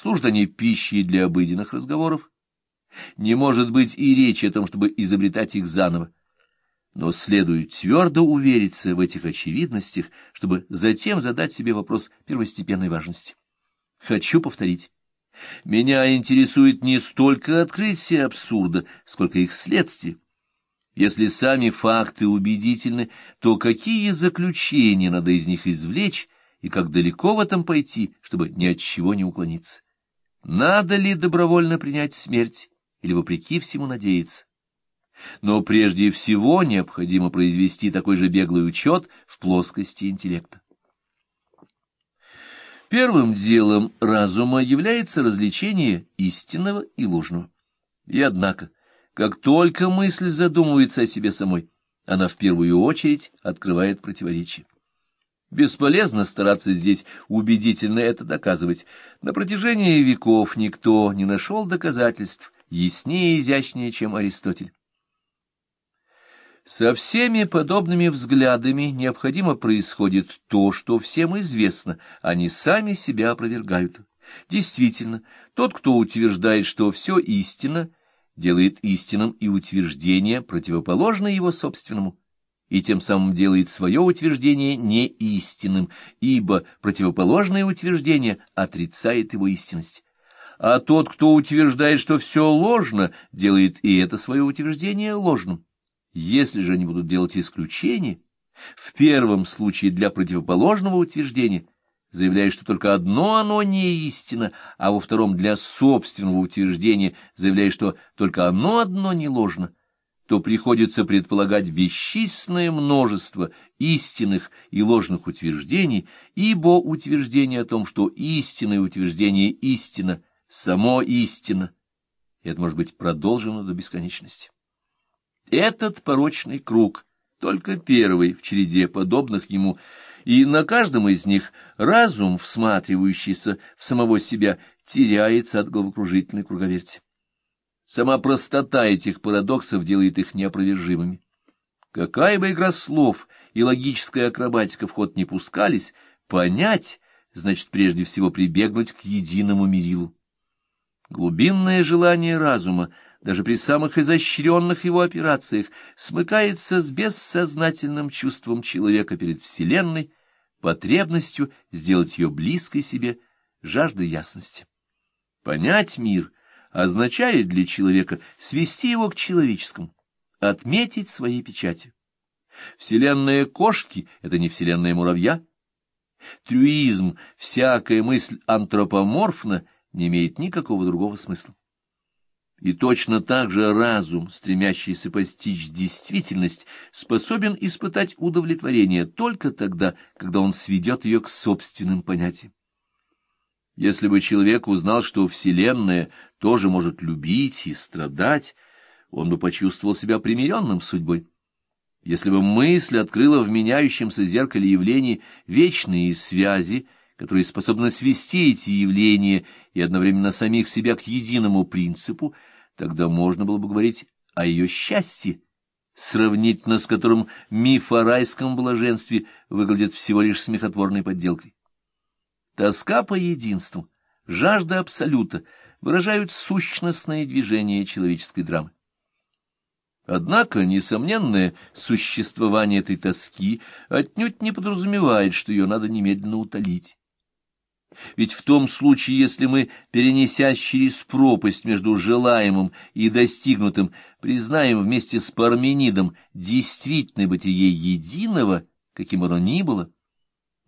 служат они пищей для обыденных разговоров. Не может быть и речи о том, чтобы изобретать их заново. Но следует твердо увериться в этих очевидностях, чтобы затем задать себе вопрос первостепенной важности. Хочу повторить. Меня интересует не столько открытие абсурда, сколько их следствие. Если сами факты убедительны, то какие заключения надо из них извлечь и как далеко в этом пойти, чтобы ни от чего не уклониться? Надо ли добровольно принять смерть или вопреки всему надеяться? Но прежде всего необходимо произвести такой же беглый учет в плоскости интеллекта. Первым делом разума является развлечение истинного и ложного. И однако, как только мысль задумывается о себе самой, она в первую очередь открывает противоречие. Бесполезно стараться здесь убедительно это доказывать. На протяжении веков никто не нашел доказательств яснее и изящнее, чем Аристотель. Со всеми подобными взглядами необходимо происходит то, что всем известно, они сами себя опровергают. Действительно, тот, кто утверждает, что все истинно, делает истинным и утверждение, противоположное его собственному, и тем самым делает свое утверждение неистинным, ибо противоположное утверждение отрицает его истинность. А тот, кто утверждает, что все ложно, делает и это свое утверждение ложным. Если же они будут делать исключение, в первом случае для противоположного утверждения, заявляя, что только одно оно не истина, а во втором для собственного утверждения, заявляя, что только оно одно не ложно, то приходится предполагать бесчисленное множество истинных и ложных утверждений, ибо утверждение о том, что истинное утверждение истина, само истина, это может быть продолжено до бесконечности. Этот порочный круг, только первый в череде подобных ему, и на каждом из них разум, всматривающийся в самого себя, теряется от головокружительной круговерти. Сама простота этих парадоксов делает их неопровержимыми. Какая бы игра слов и логическая акробатика в ход не пускались, понять значит прежде всего прибегнуть к единому мерилу. Глубинное желание разума — даже при самых изощренных его операциях, смыкается с бессознательным чувством человека перед Вселенной, потребностью сделать ее близкой себе, жаждой ясности. Понять мир означает для человека свести его к человеческому, отметить своей печати. Вселенная кошки — это не вселенная муравья. Трюизм, всякая мысль антропоморфна, не имеет никакого другого смысла. И точно так же разум, стремящийся постичь действительность, способен испытать удовлетворение только тогда, когда он сведет ее к собственным понятиям. Если бы человек узнал, что Вселенная тоже может любить и страдать, он бы почувствовал себя примиренным судьбой. Если бы мысль открыла в меняющемся зеркале явлений вечные связи, которые способны свести эти явления и одновременно самих себя к единому принципу, тогда можно было бы говорить о ее счастье, сравнительно с которым миф о райском блаженстве выглядит всего лишь смехотворной подделкой. Тоска по единству, жажда абсолюта выражают сущностное движение человеческой драмы. Однако несомненное существование этой тоски отнюдь не подразумевает, что ее надо немедленно утолить. Ведь в том случае, если мы, перенесясь через пропасть между желаемым и достигнутым, признаем вместе с Парменидом действительное бытие единого, каким оно ни было,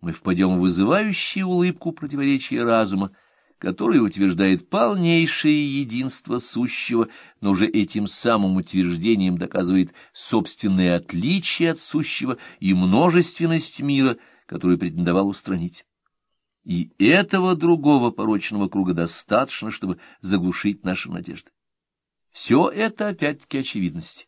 мы впадем в вызывающую улыбку противоречия разума, который утверждает полнейшее единство сущего, но уже этим самым утверждением доказывает собственное отличие от сущего и множественность мира, которую претендовал устранить. И этого другого порочного круга достаточно, чтобы заглушить наши надежды. Все это опять-таки очевидности.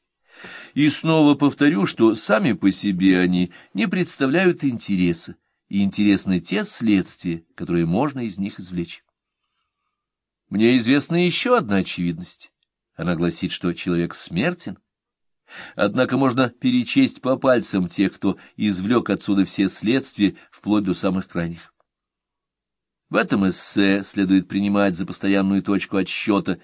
И снова повторю, что сами по себе они не представляют интереса, и интересны те следствия, которые можно из них извлечь. Мне известна еще одна очевидность. Она гласит, что человек смертен. Однако можно перечесть по пальцам тех, кто извлек отсюда все следствия, вплоть до самых крайних. В этом эссе следует принимать за постоянную точку отсчета